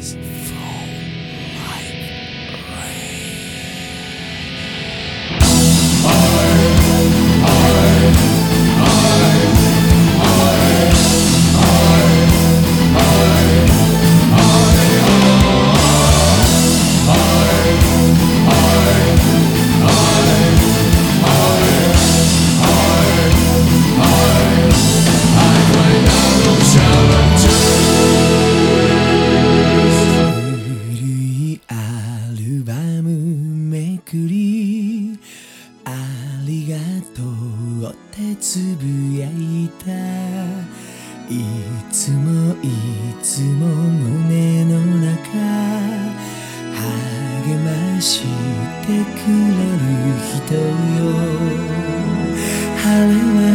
guys. りがとう。ってつぶやいた。いつもいつも胸の中。励ましてくれる人よ。晴れは